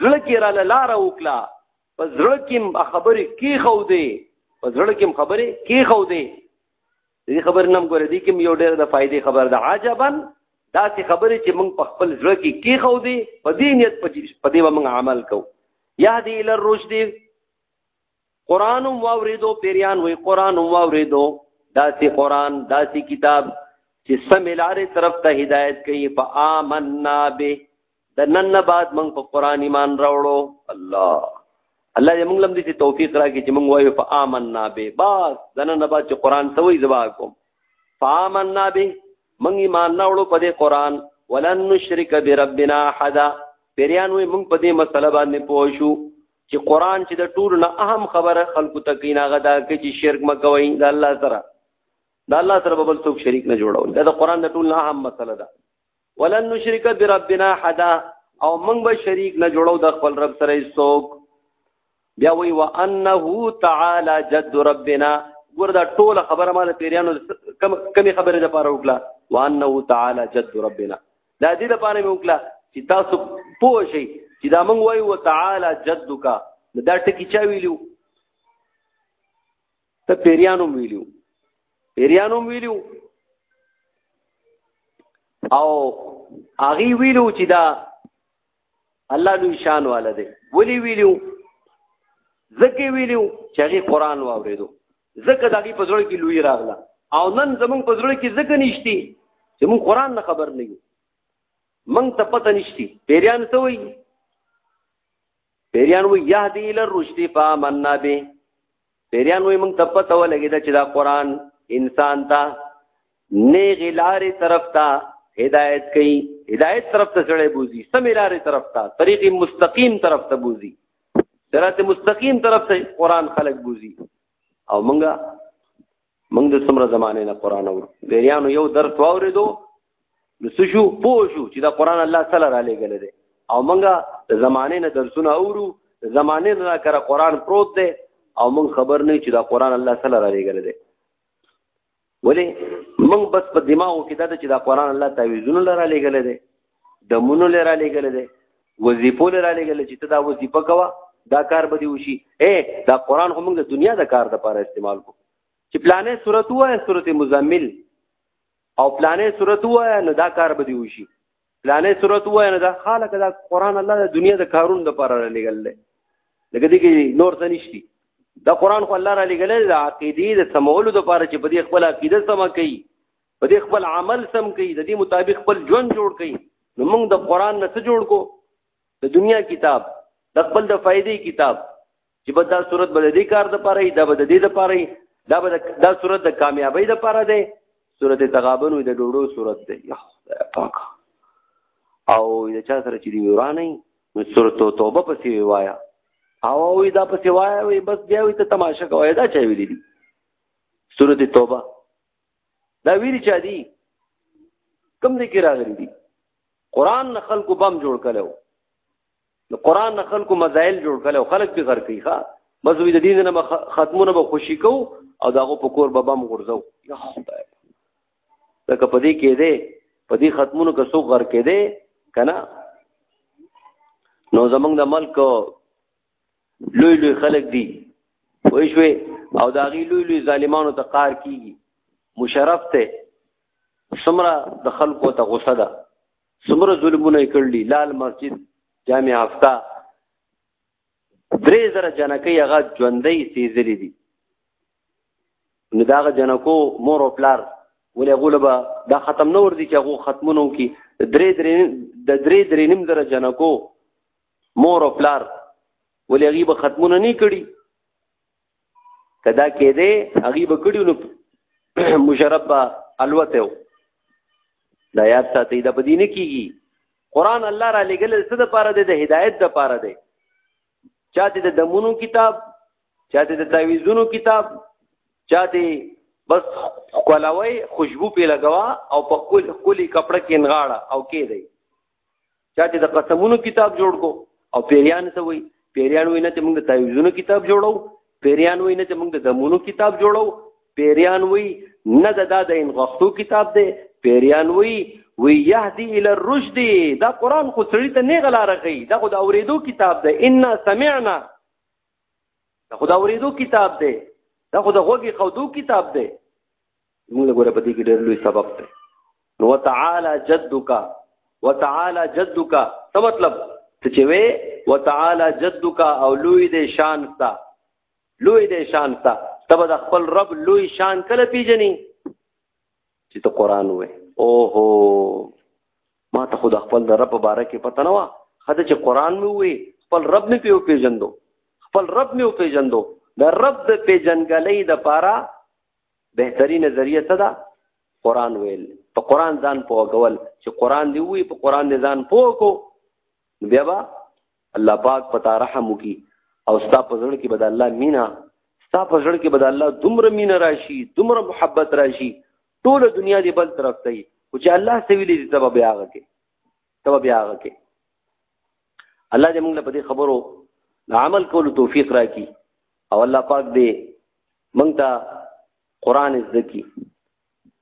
زړه کې را لاره وکړه په زړه کې خبرې کې خو دې په زړه کې خبرې کې خو دې دې خبر نم ګورې دې کې یو ډېر د فائدې خبر ده عجبا دا چې خبرې چې موږ په خپل زړه کې کې خو دې په دې نیت په دې موږ عمل کوو یهدی الی الرشد قران واوریدو پیریان وی قران واوریدو داسې قران داسې کتاب چې سم لارې طرف ته هدایت کوي فآمنا به د نن نه بعد موږ په قران ایمان راوړو الله الله دې موږ لم دې توفیق راکړي چې موږ وایو په آمنا به بس د نن نه بعد چې قران ته وایي زبا کوم فآمنا به موږ ایمان راوړو په دې قران ولن نشرک بربنا احد پیریان وي موږ په دې مسله باندې پوه شو چې قران چې د ټول نه اهم خبره خلکو ته کینا غدا کې چې شرک مکوئ د الله سره د الله سره بل څوک شریک نه جوړول دا د قران د ټول نه اهم مسله ده ولن نشرک بربنا حدا او موږ به شریک نه جوړو د خپل رب سره هیڅوک بیا وی وانه تعالی جد ربنا ګور دا ټوله خبره ما د پیریانو کم کمی خبره ده پاره وکړه وانه تعالی جد ربنا دا دې د پاره مې وکړه چې تاسو پوه شئ چې دا موږ وایو تعالی جدک دا ټکی چا ویلو ته پیریانوم ویلو پیریانوم ویلو او هغه ویلو چې دا الله لوی شان والا دی ولی ویلو زکه ویلو چې هغه قران واوریدو زکه دغه پزړه کې لوی راغله او نن زمون پزړه کې زکه نشتی چې مون قران نه خبر نه یو مونږ ته پته نشتی پیریان ته وایي پیریان وی یهدی الرشد فامننا به پیریان وای موږ ته پته ولګیدا چې دا قران انسان ته نه غلارې طرف ته هدایت کوي هدایت طرف ته سره بوزي سم لارې طرف ته طریق مستقیم طرف ته بوزي صراط مستقیم طرف ته قران خلق بوزي او موږ موږ د څومره زمانه نه قران اورو ډیریانو یو درس واوریدو نو څه شو پوه شو چې دا قران الله تعالی را لېګل دی او موږ د زمانه نه درسونه اورو زمانه نه کړه قران پروت دی او موږ خبر نه چې دا قران الله تعالی را لېګل دی ولی موږ بس په دماغو کې دا چې دا قران الله تعویذونه لره لېګل دی دمونو لرا لګل دی وظیفو لرا لګل چې ته دا وظیفه کوه دا کار به دی وشي اے دا قران هم د دنیا د کار د لپاره استعمال کو چې پلانې صورت وای صورت مزمل او پلانې صورت وای نو دا کار به دی وشي پلانې صورت وای نو دا خالق دا قران الله د دنیا د کارون د لپاره لګل دی لکه دې کې نور څه نشتی دا قران خو الله را لګل دی د عقیدې د سمولو د لپاره چې په دې خپل عقیده سم کوي په دې خپل عمل سم کوي د دې مطابق خپل ژوند جوړ کوي نو موږ د قران نه څه جوړ کو د دنیا کتاب د خپل د فائدې کتاب چې به دا صورت به د دې کار د پاره دا به د دې د پاره دا به دا صورت د کامیابی د پاره دی صورت تغابن د ډوډو صورت دی یا خدای پاک او د چا سره چې دی ورانه نو صورت توبه پسې وایا او وی دا پسې وایا وی بس بیا وی ته تماشا کوی دا چا ویلی دي صورت توبه دا ویری چا دی کم دې کې راغلي دي قران نه خلکو بم جوړ کړو نو قران نه خلکو مزایل جوړ کړو خلک به غر کوي ښا بس وی د دین نه ختمونه به خوشی کو او داغه په کور به بم غورځو یا خدای دا که پدې کې دې پدې ختمونو که څو غر کې دې کنه نو زمنګ د ملک لوی لوی خلک دي وای شوې او دا غي لوی لوی ظالمانو ته قار کیږي مشرف ته سمره د خلکو ته غوسه ده سمره ظلمونه کړلی لال مسجد جامع هفته درې زره جنکې هغه ژوندۍ سیزلې دي نو داغه جنکو مور او پلار ولې غولبه دا ختم نه ور دي چې هغه ختمونو کې درې درې د درې درې نیم زره جنکو مور او پلار ولې هغه به ختمونه نه کړي کدا کې دې هغه به کړي نو مشرب با الوته و دا یاد ساتي دا بدی نه کیږي قران الله را لګل څه د پاره دی د هدایت د پاره دی چاته د دمونو کتاب چاته د تعویذونو کتاب چاته بس کولاوي خوشبو په لګوا او په خپل خولي کپڑا کې انغاړه او کې دی چا چې د قسمونو کتاب جوړ کو او پیریان څه وای پیریان وای نه چې موږ د تعویذونو کتاب جوړو پیریان وای نه چې موږ د دمونو کتاب جوړو پیریان وای نه د دا د انغختو کتاب دی پیریان وای وی یهدی الی الرشد دا قران خو سړی ته نه غلا رغی دا خو د اوریدو کتاب دی ان سمعنا دا خو د اوریدو کتاب دی دا خو د غوږی خودو کتاب دی موږ له ګوره په دې کې ډېر لوی سبق دی نو وتعالى جدك وتعالى جدك څه مطلب چې وې وتعالى جدك او لوی دې شان ستا لوی دې شان ستا تب د خپل رب لوی شان کله پیژني چې ته قران وې اوهو ما ته خود خپل د رب باره کې پته نه و خدای چې قران مې وې خپل رب مې پیو پیژندو خپل رب مې پیژندو د رب د پیژنګلې د پاره بهترینه ذریعہ څه ده قران ویل په قران ځان پوهول چې قران دی وی په قران دی ځان پوه کو بیا با الله پاک پتا رحم وکي او ستا په زړه کې بد الله مینا ستا په زړه کې بد الله دومره مینا راشي دومره محبت راشي ټول دنیا دی بل طرف ته او چې الله سویلې دي تب بیا هغه کې تب بیا هغه کې الله دې موږ له دې خبرو عمل کولو توفیق راکړي او الله پاک دې مونږ ته قران زده کی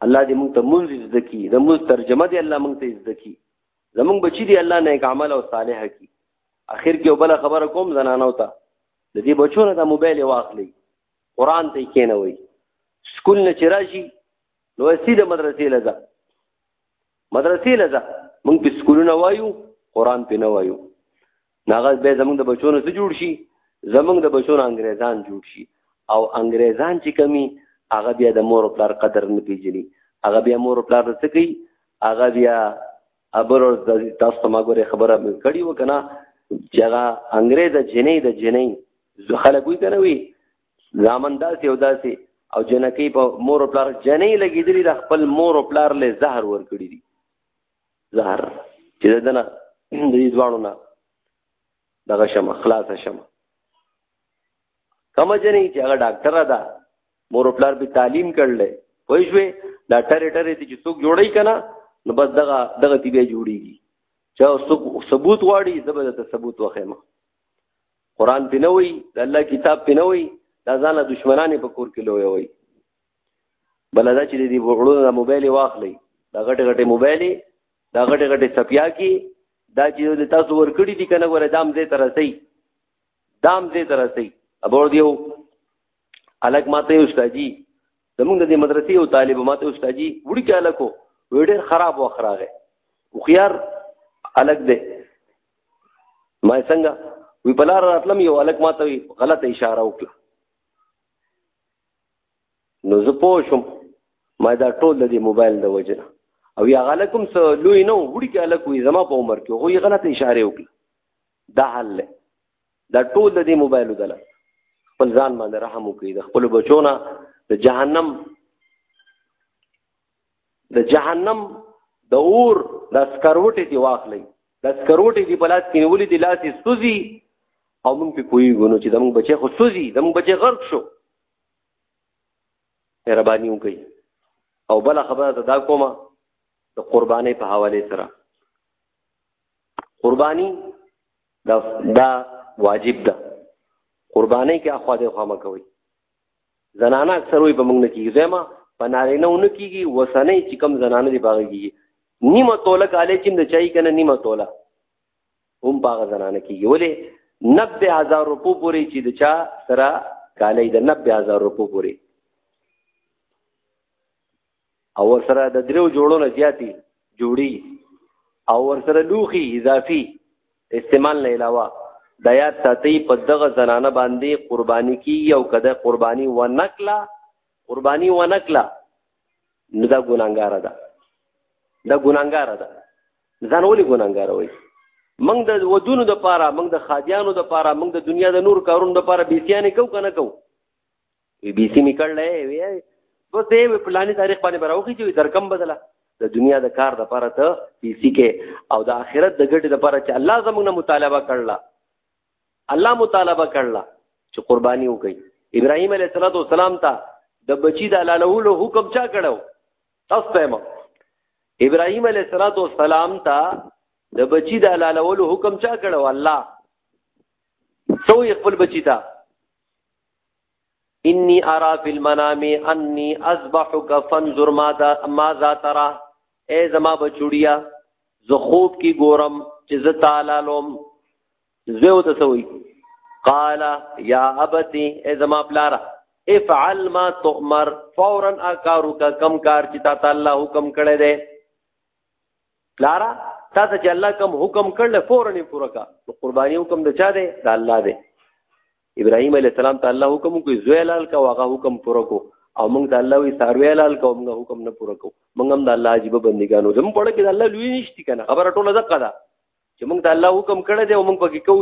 الله دې مونږ ته مونږ زده کی د مونږ ترجمه دې الله مونږ ته زده کی زمونږ بچی دې الله نیک عمل او صالح کی اخر کې بل خبره کوم زنانو ته د دې بچو نه د موبایل واخلي قران ته کېنوي سکول نه چرایي نو سیده مدرسې لزا مدرسې لزا مونږ په سکولونه وایو قران په نه وایو ناغه به زمونږ د بچونو څه جوړ شي زمونږ د بچونو انګريزان جوړ شي او انګريزان چې کمی هغه بیا د مور او پلار قدر نه پیژني هغه بیا مور او پلار څه کوي هغه بیا ابر او تاسو ته ما ګوره خبره کړې و کنه چې هغه انګريز د جنې د جنې خلک وي کنه وي ځامن داسې او داسې او جنکی په مور او پلار جنې لګېدلې د خپل مور او پلار له زهر ور کړی دي زهر چې دنه د دې ځوانو نه دغه شمه خلاص شمه کما جنې چې هغه ډاکټر ده مور پلار به تعلیم کړل وای شوې دا ټره ټره دي چې څوک جوړی کنه نو بس دغه دغه تی به جوړیږي چا څوک ثبوت واړي دبه ته ثبوت وخېما قران پنوي د الله کتاب پنوي دا ځانه دشمنانه په کور کې لوی وي بل دا چې دی وړو د موبایل واخلي دا غټ غټ موبایل دا غټ غټ سپیا کی دا چې تاسو ور کړی دي کنه ور دام دې ترسي دام دې ترسي ابور دیو الګ ماته استادجی زمونږ د مدرسې او طالب ماته استادجی وړي کې الکو وړي خراب واخراغه او خيار الګ دې ما څنګه وی بلار راتلم یو الګ ماته غلط اشاره وکړه نو زه پوه شوم ما دا ټول د دې موبایل د وجه نه او یا غله کوم څه لوی نه وړي کې الک وي زما په عمر کې هغه یې غلط اشاره وکړه دا حل دی دا ټول د دې موبایل دله خپل ځان باندې رحم وکړي د خپل بچونه د جهنم د جهنم د اور د سکروټې دی واخلي د سکروټې دی بلاس کې ولې دی لاسي سوزي او موږ په کوی غونو چې زموږ بچي خو سوزي زموږ بچي غرق شو مهرباني وکړي او بل خبره ته دا کومه د قرباني په حواله سره قرباني دا دا واجب ده قرباني کې اخوا دې خامه کوي زنانه اکثر وي په موږ نه کیږي زما په نارینه ونه کیږي وسنه چې کم زنانه دی باغ کیږي نیمه توله کالې چې د چای کنه نیمه توله هم باغ زنانه کیږي ولې 90000 روپو پوري چې د چا سره کالې د 90000 روپو پوري او ورسره د دریو جوړو نه زیاتی جوړي او ورسره لوخي اضافي استعمال نه علاوه د یاد ساتي په دغه زنانه باندې قرباني کی او کده قرباني ونکلا قرباني ونکلا نو دا ګناګار ده دا ګناګار ده ځان ولي ګناګار وای موږ د ودونو د پاره موږ د خادیانو د پاره موږ د دنیا د نور کارونو د پاره بیسیانې کو کنه کو بي بي سي نکړ لای وی په دې پلانې تاریخ باندې براوږي چې درکم بدله د دنیا د کار د پاره ته بي سي کې او د آخرت د ګټې د پاره چې الله زموږ مطالبه کړلا الله مطالبه کړلا چې قرباني وکړي ابراهيم عليه السلام ته د بچی د لاله حکم چا کړو تاسو ته ابراهيم عليه السلام ته د بچی د حلالولو حکم چا کړو الله سوې خپل بچی ته انی ارا فی المنام انی اذبحک فانظر ماذا ماذا ترى اے زما بچوړیا زه خوب کی ګورم چې زه تعالی لوم زه وته سوی قال یا ابتی اے زما پلارا افعل ما تؤمر فورا اکارو کا کم کار چې تا تعالی حکم کړی دی پلارا تا ته چې الله کم حکم کړل فورا یې پوره کا قربانی حکم د چا دی د الله دی ابراهيم عليه السلام ته الله حکم کوي زوی لال کا واغه حکم پوره کو او موږ ته الله وي ساروی لال کا موږ حکم نه پوره کو موږ هم د الله عجيب بندګانو زموږ په لکه د الله لوی نشتی کنه خبره ټوله دقه ده چې موږ ته الله حکم کړی دی او موږ پکې کو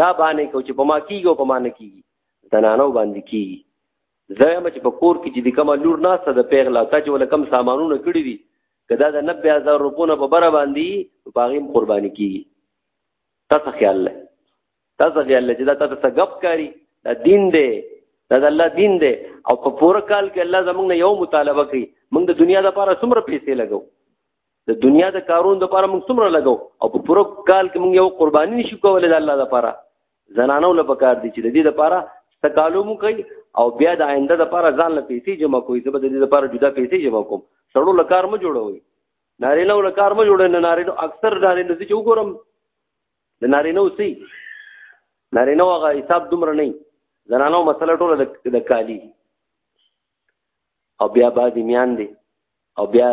دا باندې کو چې په ما کیږي او په ما نه کیږي زنانو باندې کیږي زایم چې په کور کې چې د کومه لور ناسته د پیغلا تا چې ولکم سامانونه کړی دي کدا د 90000 روپونه په بره باندې په هغه قرباني کیږي تاسو خیال لرئ تاسو دی الله چې دا تاسو ته غب کاری دا دین دی دا د الله دین دی او په پوره کال کې الله زمونږ نه یو مطالبه کوي موږ د دنیا لپاره څومره پیسې لګو د دنیا د کارون لپاره موږ څومره لګو او په پوره کال کې موږ یو قرباني نشو کولای د الله لپاره زنانو لپاره کار دي چې د دې لپاره تکالو مو کوي او بیا د آینده لپاره ځان له پیسې جمع کوي زه به د دې لپاره جدا پیسې جمع کوم سړو لکار مو جوړوي نارینه لکار مو جوړوي نارینه اکثر نارینه چې وګورم د نارینه وسی نارینه هغه حساب دومره نه زنانو مسله ټوله د کالی او بیا بعد میان دی او بیا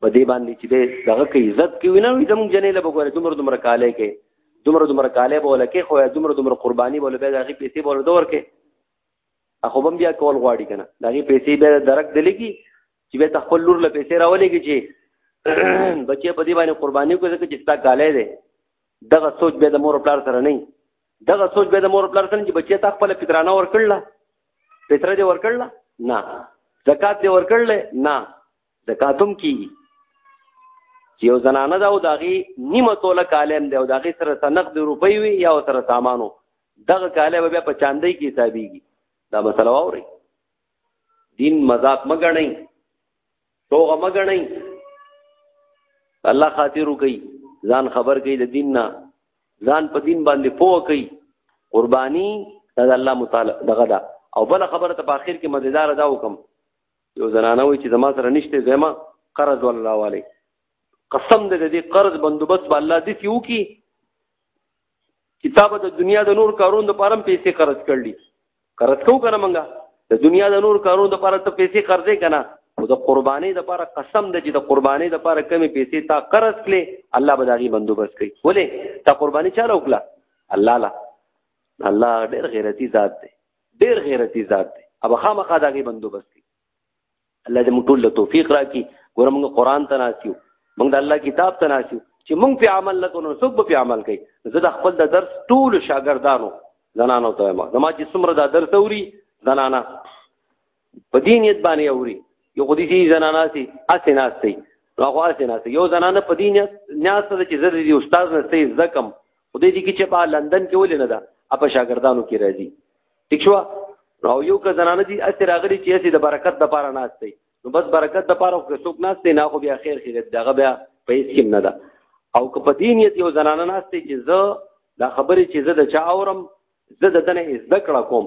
په دې باندې چې دغه کې عزت کې وینم زموږ جنې له بګوره دومره دومره کاله کې دومره دومره کاله بوله کې خو دومره دومره قرباني بوله به دغه پیسې بوله دور کې اخو بم بیا کول غواړي کنه دغه پیسې به درک دلګي چې به تخپل لور له پیسې راولېږي چې بچې په دې باندې قرباني کوي ځکه چې ستا کالی دی دغه سوچ به د مور پلار سره نه دغه سوچ به د مور پلار سره چې بچې تا خپل پترانه ورکړله پتر دې ورکړله نه زکات دې ورکړله نه زکاتم کیږي چې یو زنانه دا او داغي نیمه توله کالم دی او داغي سره سنق د روپۍ وي یا سره سامانو دغه کاله به په چاندۍ کې حسابيږي دا مسله ووري دین مذاق مګنئ توغه مګنئ الله خاطر کوي ځان خبر کوي د دین نه ځان په دین باندې پوه کوي قرباني د الله متعال دغه دا او بل خبره ته په اخر کې مزیدار دا وکم یو زنانه وي چې زما سره نشته زما قرض الله علی قسم دې دې قرض بندوبست به الله دې کیو کی کتاب د دنیا د نور کارونو لپاره هم پیسې خرج کړلې خرج کو کنه منګه د دنیا د نور کارونو لپاره ته پیسې خرجې کنه او د قربانې لپاره قسم د چې د قربانې لپاره کمی پیسې تا قرض کړې الله به داغي بندوبست کوي ولې تا قرباني چاله وکړه الله لا الله ډېر غیرتی ذات دی ډېر غیرتی ذات دی ابا خامخا داغي بندوبست کوي الله دې موږ ټول له توفیق راکړي ګوره موږ قرآن ته ناسیو موږ د الله کتاب ته ناسیو چې موږ په عمل نه کوو څوک به په عمل کوي زه د خپل د درس ټول شاګردانو زنانو ته ما زما چې څومره دا درس اوري زنانه په دې نیت باندې اوري یو خو دې چې زنانه سي اسې ناستي نو هغه اسې ناستي یو زنانه په دې نیت نیاست ده چې زه دې استاد نه سي زکم خو دې دې کې چې په لندن کې ولې نه ده اپا شاګردانو کې راځي ٹھیک شو او یو که زنانه دي اته راغلي چې اسی د برکت د پاره ناشته نو بس برکت د پاره خو څوک ناشته نه خو بیا خیر خیر دغه بیا په هیڅ کې نه ده او که په دین یې یو زنانه ناشته چې زه دا خبرې چې زه د چا اورم زه د دنه زده کړه کوم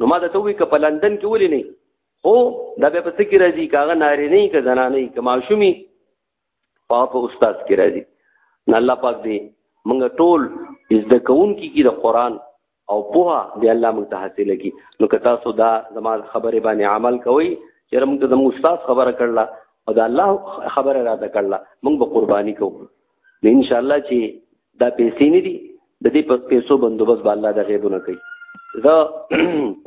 نو ما ته وی ک په لندن کې ولې نه هو دا به پس کې راځي کاغه ناری نه ک زنانه ک ماشومی پاپ استاد کې راځي نه الله پاک دې موږ ټول زده کوونکي کې د قران او پوها دی الله موږ ته حاصل کی نو که تاسو دا زما خبره باندې عمل کوئ چې موږ ته زموږ استاد خبره کړله او دا الله خبره را ده کړله موږ به قرباني کوو نو ان شاء الله چې دا پیسې نه دي د دې په پیسو بندوبست به الله د غیبونه کوي دا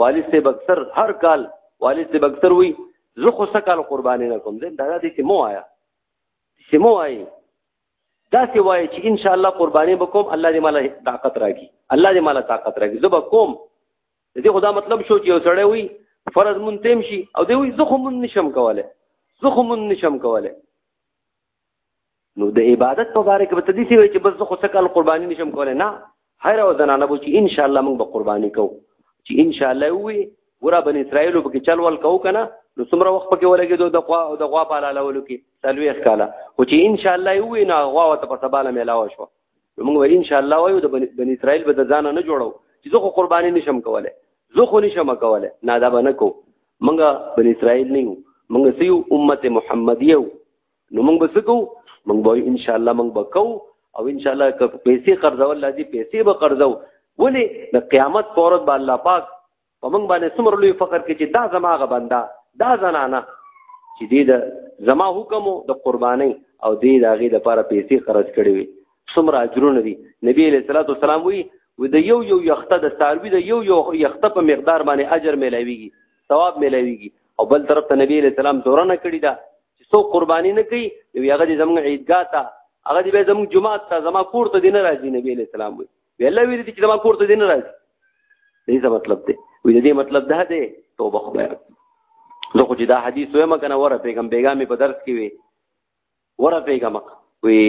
والد سے بکثر هر کال والد سے بکثر وي زه خو سکال قرباني نه کوم دا دې چې مو آیا چې مو آی دا سی وای چې ان شاء الله قرباني وکوم الله دې مال طاقت راکړي الله دې مال طاقت راکړي زه به کوم دې خدا مطلب شو چې وسړی وي فرض مون تیم شي او دې وي زه خو مون نشم کوله زه خو مون نشم کوله نو د عبادت په اړه کې به تدې سی وای چې بس زه خو څه کال قرباني نشم کوله نه هر او زنانه به چې ان شاء الله موږ به قرباني کوو چې ان شاء الله وي ګوره بن اسرائیل به کې چل ول کو کنه نو څومره وخت پکې ولګېدو د غوا او د غوا په حلالولو کې څلوېښت کاله خو چې ان شاء الله وي نه غوا ورته په سبا نه میلاوه شوه نو موږ به ان شاء الله وایو د بني اسرائیل به د ځانه نه جوړو چې زه خو قرباني نشم کولی زه خو نشم کولی نه دا به نه کوو موږ بني اسرائیل نه یو موږ سیو امت محمدیه نو موږ به څه کوو موږ به ان شاء الله موږ به کوو او ان شاء الله که پیسې قرضول لازم پیسې به قرضو ولې د قیامت پورت به الله پاک په موږ باندې څومره لوی فخر کوي چې دا زما غ بنده دا زنانه چې دې د زما حکم د قرباني او دې د هغې لپاره پیسې خرج کړې وي څومره اجرونه دي نبی علیه الصلاۃ والسلام وی و د یو یو یخته د ساروی د یو یو یخته په مقدار باندې اجر ملاويږي ثواب ملاويږي او بل طرف ته نبی علیه السلام دورانه کړی دا چې څو قرباني نه کوي نو هغه دې زموږ عیدګاه ته هغه دې زموږ جمعه ته زما کور ته دین راځي نبی علیہ السلام وی ویلا ویل چې زما کور ته دین راځي دې څه مطلب دی وی دې مطلب ده دې توبه خدای زه خو چې دا حدیث وایم کنه وره پیغام بیګامې په درس کې وی وره پیغام وی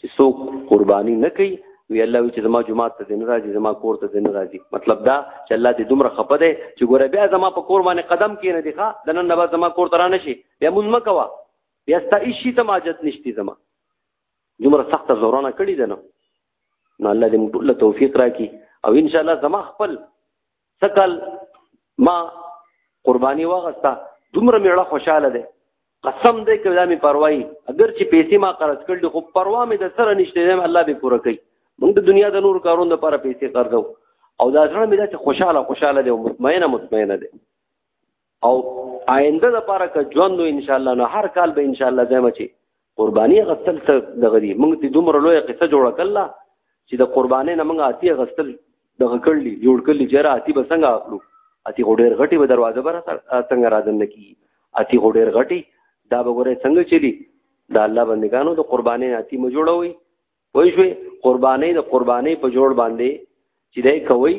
چې څوک قرباني نه کوي وی الله وی چې زما جمعه ته دین راځي زما کور ته دین راځي مطلب دا چې الله دې دومره خپه دی چې ګوره بیا زما په کور باندې قدم کې نه دی ښا د نن نه زما کور ته را نشي بیا مونږ مکوا بیا ستا هیڅ ته ماجت نشتی زما دومره سخت زورانه کړی دی نو نو الله دې موږ ټول توفیق راکړي او ان شاء الله زما خپل سکل ما قرباني واغستا دومره میړه خوشاله ده قسم دې کړه دا می پروايي اگر چې پیسې ما قرض کړل خو پروا مې د سره نشته زم الله به پوره کوي موږ د دنیا د نور کارونو لپاره پیسې قرضو او دا ځړه مې دا خوشاله خوشاله دي او مطمئنه مطمئنه دي او آینده لپاره که ژوند نو ان شاء الله نو هر کال به ان شاء الله زما چې قرباني غسل ته دغه دي موږ دې دومره لوی قصه جوړه کړله چې د قرباني نه موږ آتی غسل دغه کړلی جوړ کړلی چې را آتی به څنګه اخلو آتی غډیر غټي به دروازه بره څنګه راځن نه کی آتی غډیر غټي دا به ګوره څنګه چلی دا الله بندگانو د قرباني آتی مو جوړوي وای شوې قربانې د قربانې په جوړ باندې چې دای کوي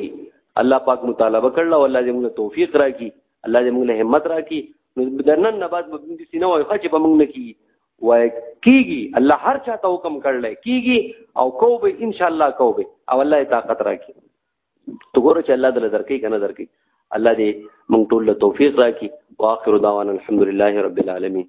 الله پاک مطالبه کړل او الله دې موږ توفیق راکړي الله دې موږ له همت راکړي نو بدنن نه بعد مبین دي سینه وای خچ په موږ نه کی وای کیږي الله هر چا ته حکم کړل کیږي او کو به ان شاء الله کو به او الله طاقت راکړي تو ګوره چې الله دې درکې کنه درکې الله دې موږ ټول له توفیق راکړي واخر دعوانا الحمدلله رب العالمین